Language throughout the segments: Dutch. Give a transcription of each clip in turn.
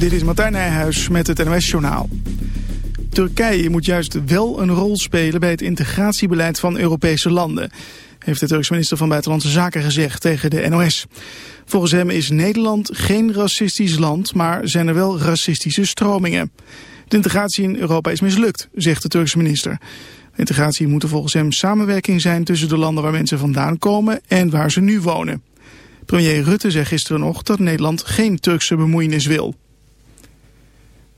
Dit is Martijn Nijhuis met het NOS-journaal. Turkije moet juist wel een rol spelen bij het integratiebeleid van Europese landen... heeft de Turkse minister van Buitenlandse Zaken gezegd tegen de NOS. Volgens hem is Nederland geen racistisch land, maar zijn er wel racistische stromingen. De integratie in Europa is mislukt, zegt de Turkse minister. Integratie moet volgens hem samenwerking zijn tussen de landen waar mensen vandaan komen en waar ze nu wonen. Premier Rutte zei gisteren nog dat Nederland geen Turkse bemoeienis wil.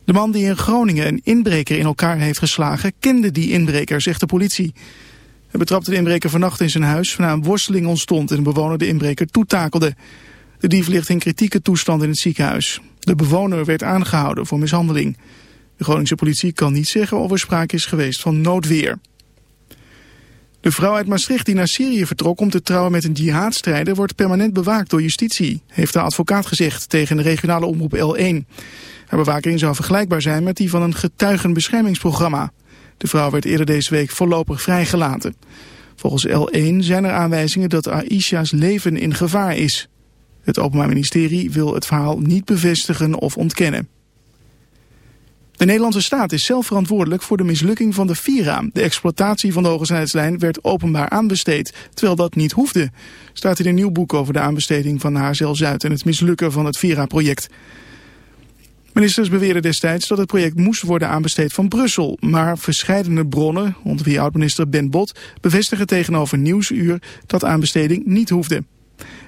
De man die in Groningen een inbreker in elkaar heeft geslagen... kende die inbreker, zegt de politie. Hij betrapte de inbreker vannacht in zijn huis... waarna een worsteling ontstond en de bewoner de inbreker toetakelde. De dief ligt in kritieke toestand in het ziekenhuis. De bewoner werd aangehouden voor mishandeling. De Groningse politie kan niet zeggen of er sprake is geweest van noodweer. De vrouw uit Maastricht die naar Syrië vertrok om te trouwen met een jihadstrijder wordt permanent bewaakt door justitie, heeft de advocaat gezegd tegen de regionale omroep L1. Bewaking zou vergelijkbaar zijn met die van een getuigenbeschermingsprogramma. De vrouw werd eerder deze week voorlopig vrijgelaten. Volgens L1 zijn er aanwijzingen dat Aisha's leven in gevaar is. Het Openbaar Ministerie wil het verhaal niet bevestigen of ontkennen. De Nederlandse staat is zelf verantwoordelijk voor de mislukking van de Vira. De exploitatie van de hogesnelheidslijn werd openbaar aanbesteed, terwijl dat niet hoefde. Staat in een nieuw boek over de aanbesteding van HZL Zuid en het mislukken van het Vira-project. Ministers beweerden destijds dat het project moest worden aanbesteed van Brussel. Maar verscheidene bronnen, onder wie oud-minister Ben Bot, bevestigen tegenover Nieuwsuur dat aanbesteding niet hoefde.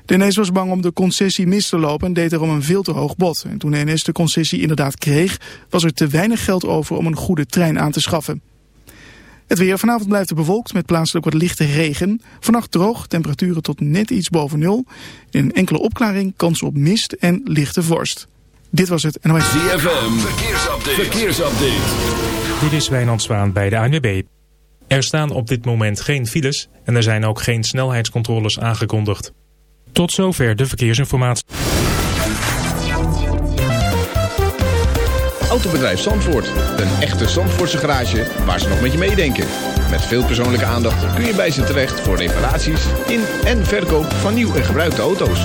De was bang om de concessie mis te lopen en deed erom een veel te hoog bod. En toen de NS de concessie inderdaad kreeg, was er te weinig geld over om een goede trein aan te schaffen. Het weer vanavond blijft bewolkt met plaatselijk wat lichte regen. Vannacht droog, temperaturen tot net iets boven nul. In een enkele opklaring kans op mist en lichte vorst. Dit was het NOS. ZFM, verkeersupdate. verkeersupdate. Dit is Wijnand Zwaan bij de ANWB. Er staan op dit moment geen files en er zijn ook geen snelheidscontroles aangekondigd. Tot zover de verkeersinformatie. Autobedrijf Zandvoort. Een echte Zandvoortse garage waar ze nog met je meedenken. Met veel persoonlijke aandacht kun je bij ze terecht voor reparaties in en verkoop van nieuw en gebruikte auto's.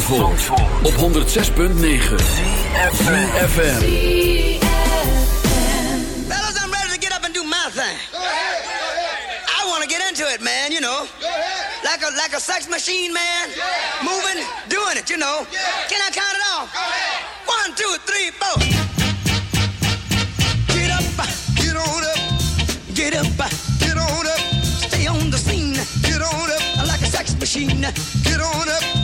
van Zandvoort, op 106.9 FM. Fellas, I'm ready to get up and do my thing. I want to get into it, man, you know. Like a like a sex machine, man. Moving, doing it, you know. Can I count it off? One, two, three, four. Get up, get on up. Get up, get on up. Stay on the scene. Get on up. Like a sex machine. Get on up.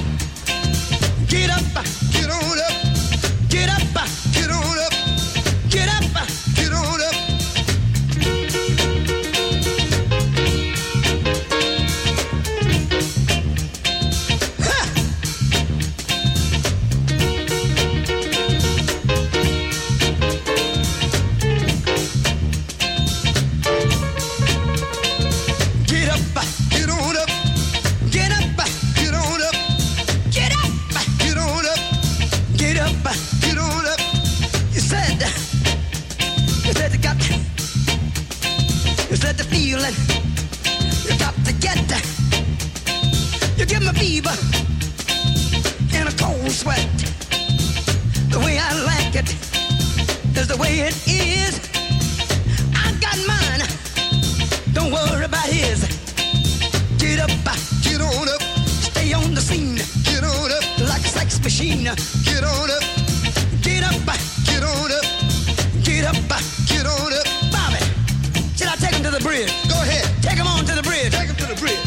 To the bridge? Go ahead. Take him on to the bridge. Take him to the bridge.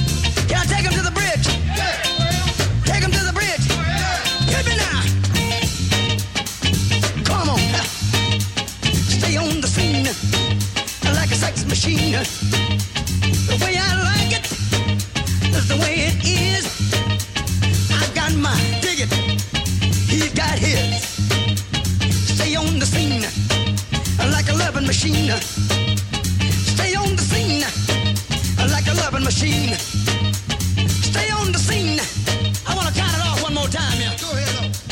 Can I take him to the bridge? Take him to the bridge. Hit me now. Come on. Stay on the scene like a sex machine. The way I like it is the way it is. I've got my dig it. He's got his. Stay on the scene like a loving machine. Scene like a loving machine. Stay on the scene. I want to count it off one more time, yeah. Go ahead.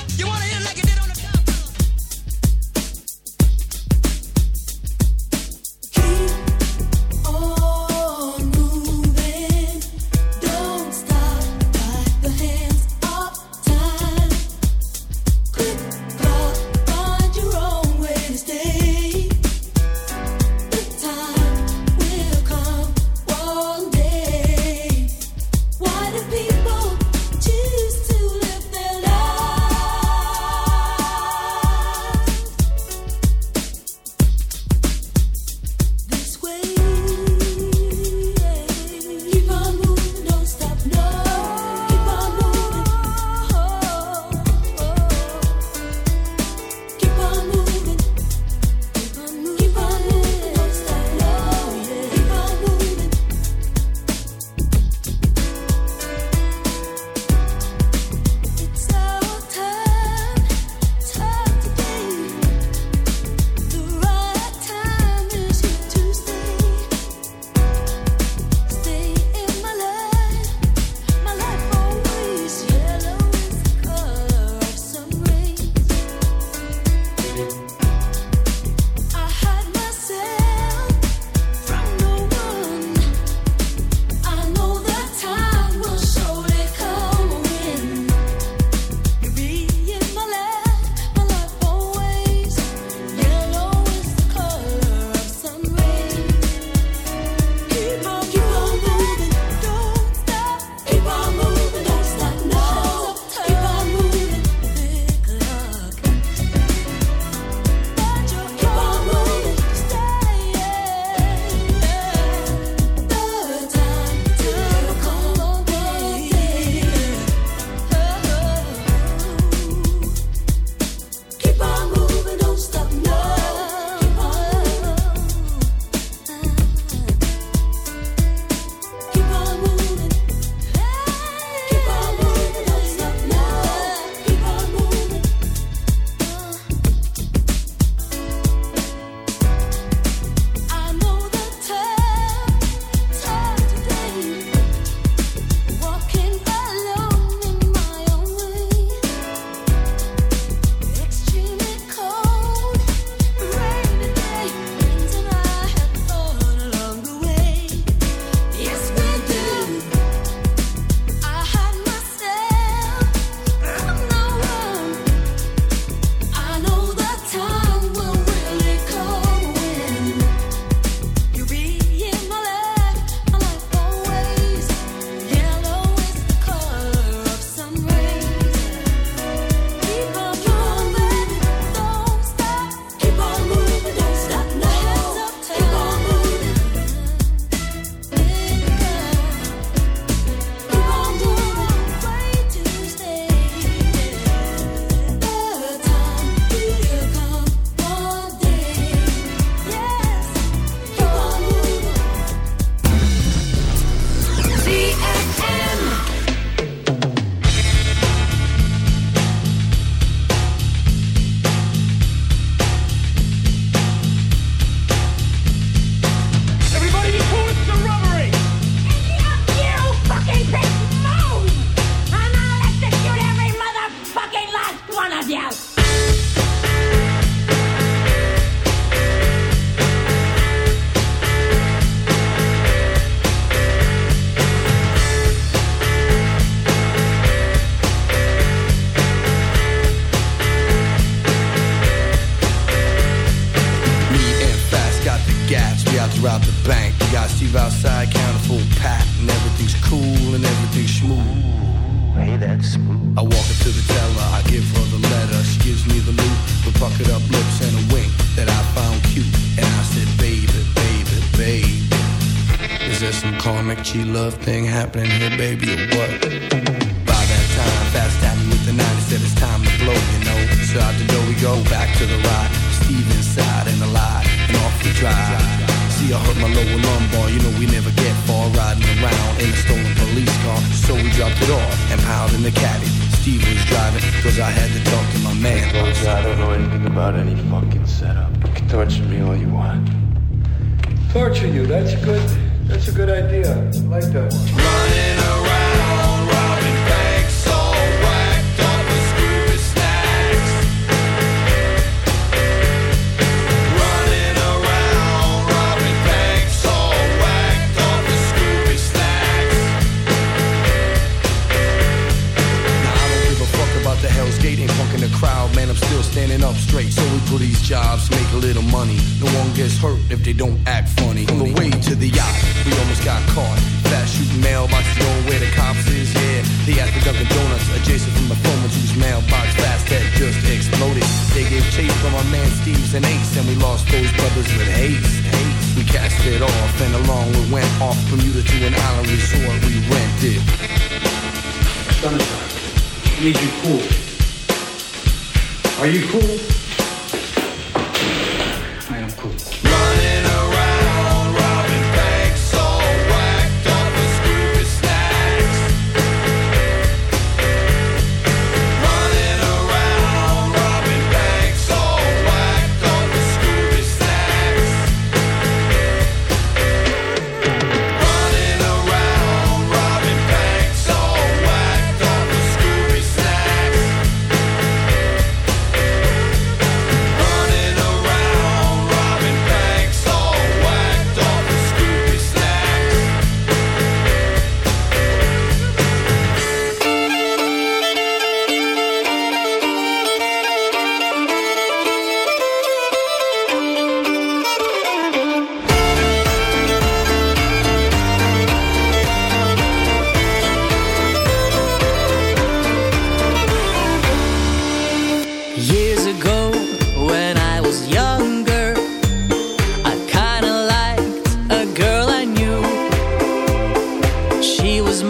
G love thing happening here, baby,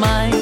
mind.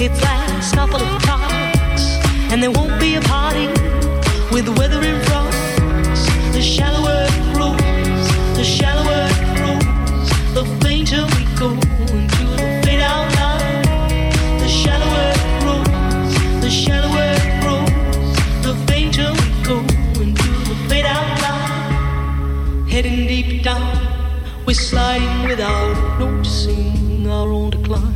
its last couple of clocks, and there won't be a party with the weather in front. The shallower it grows, the shallower it grows, the fainter we go into the fade out line. The shallower it grows, the shallower it grows, the fainter we go into the fade out line. Heading deep down, we're sliding without noticing our own decline.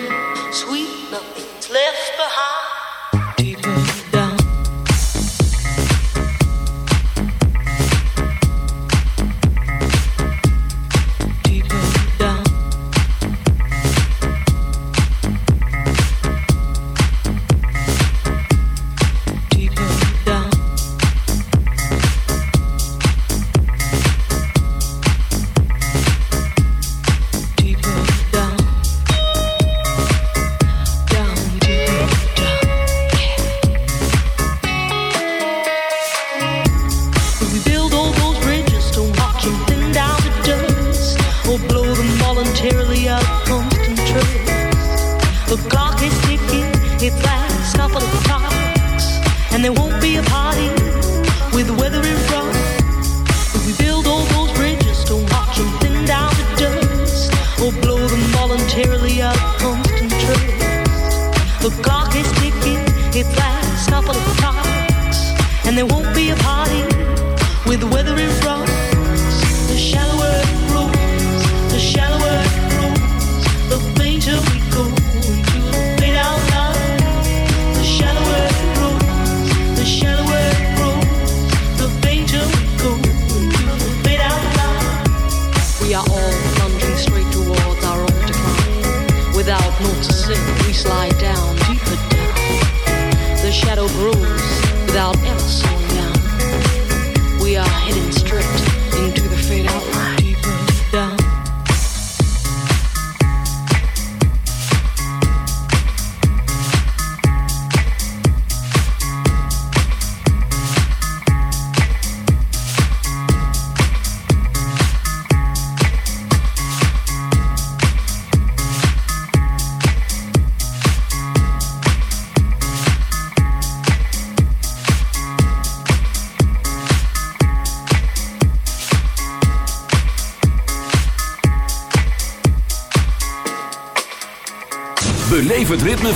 and there won't be a party with the weather without else.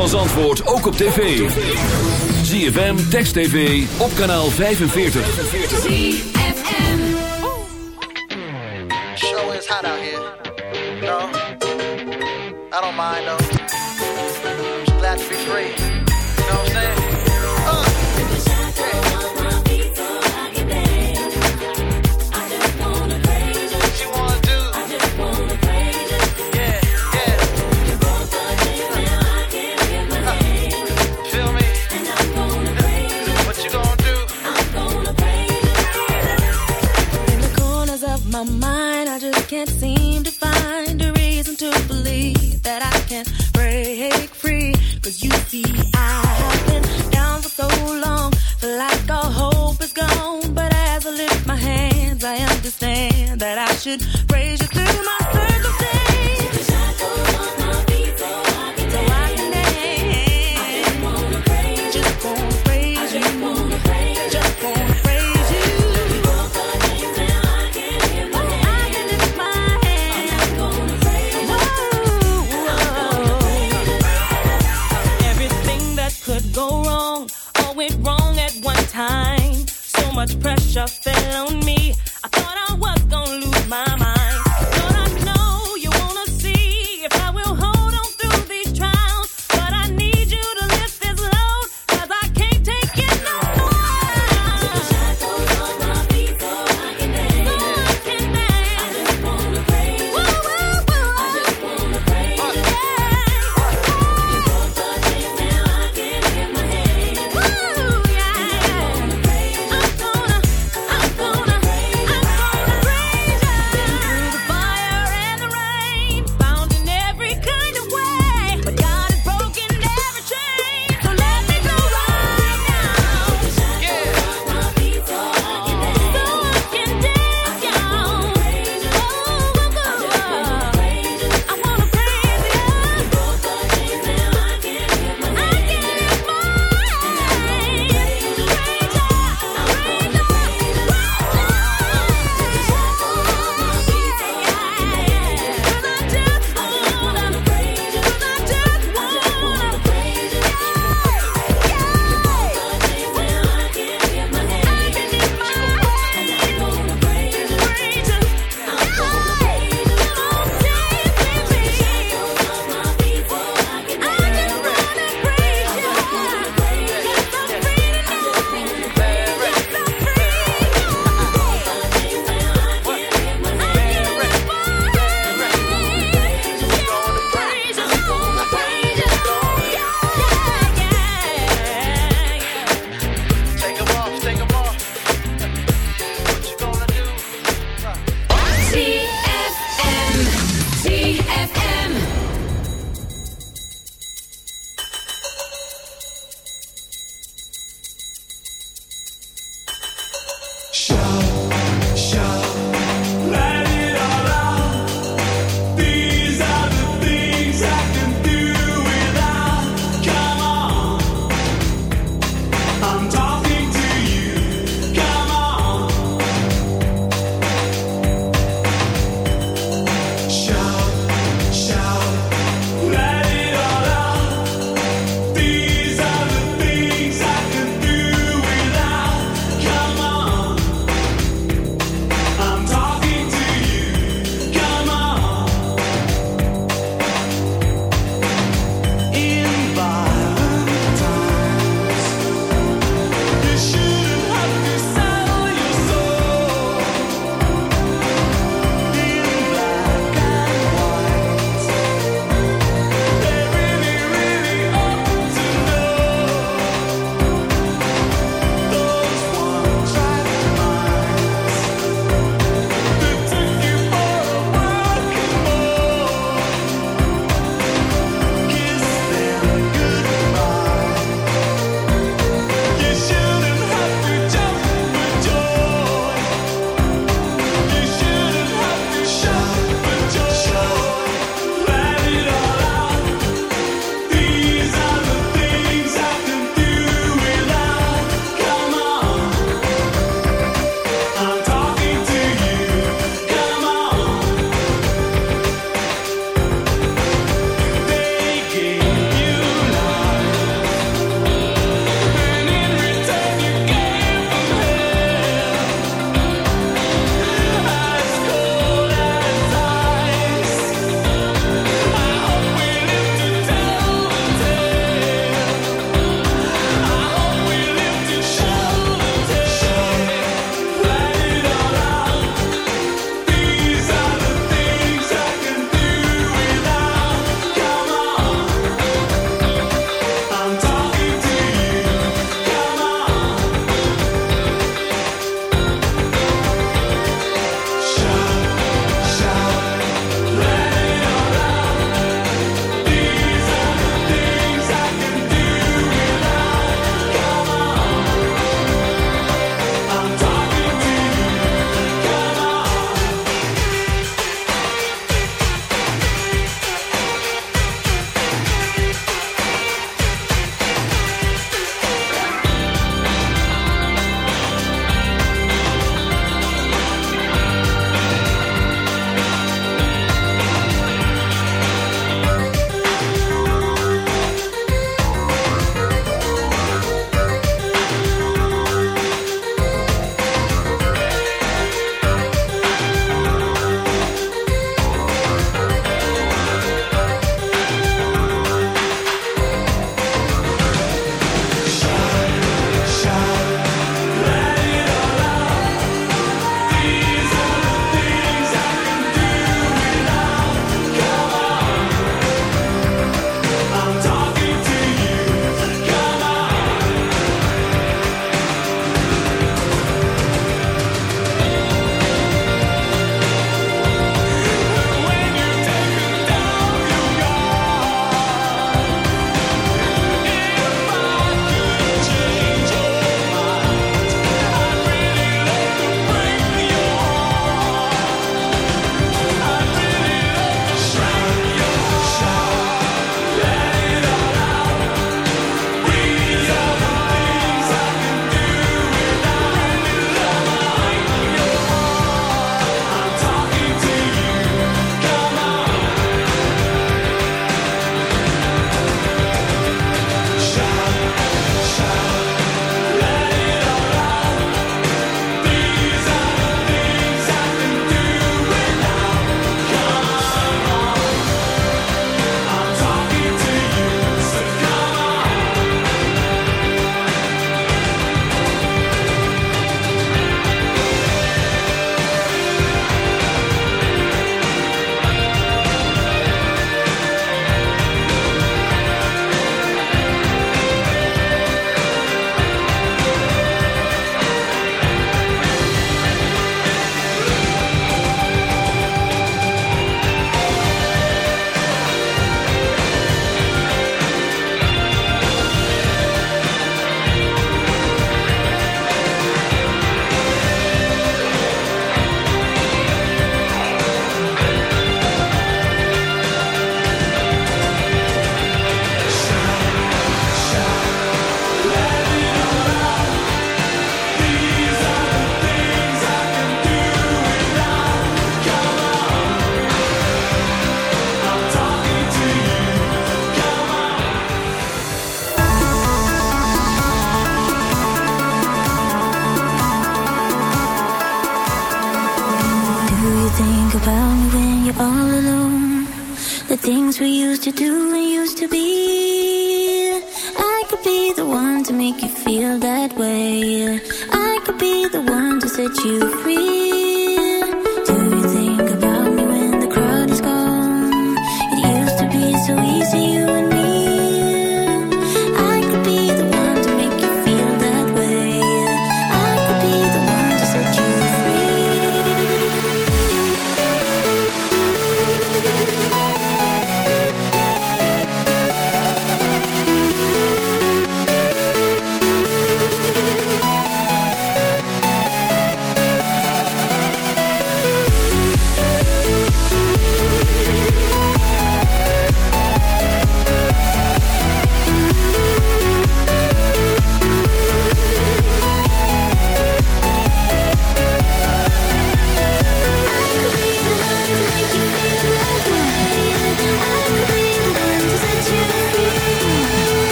Van Zandvoort ook op tv. ZFM, Text TV, op kanaal 45. Show is hot out here.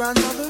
Grandmother?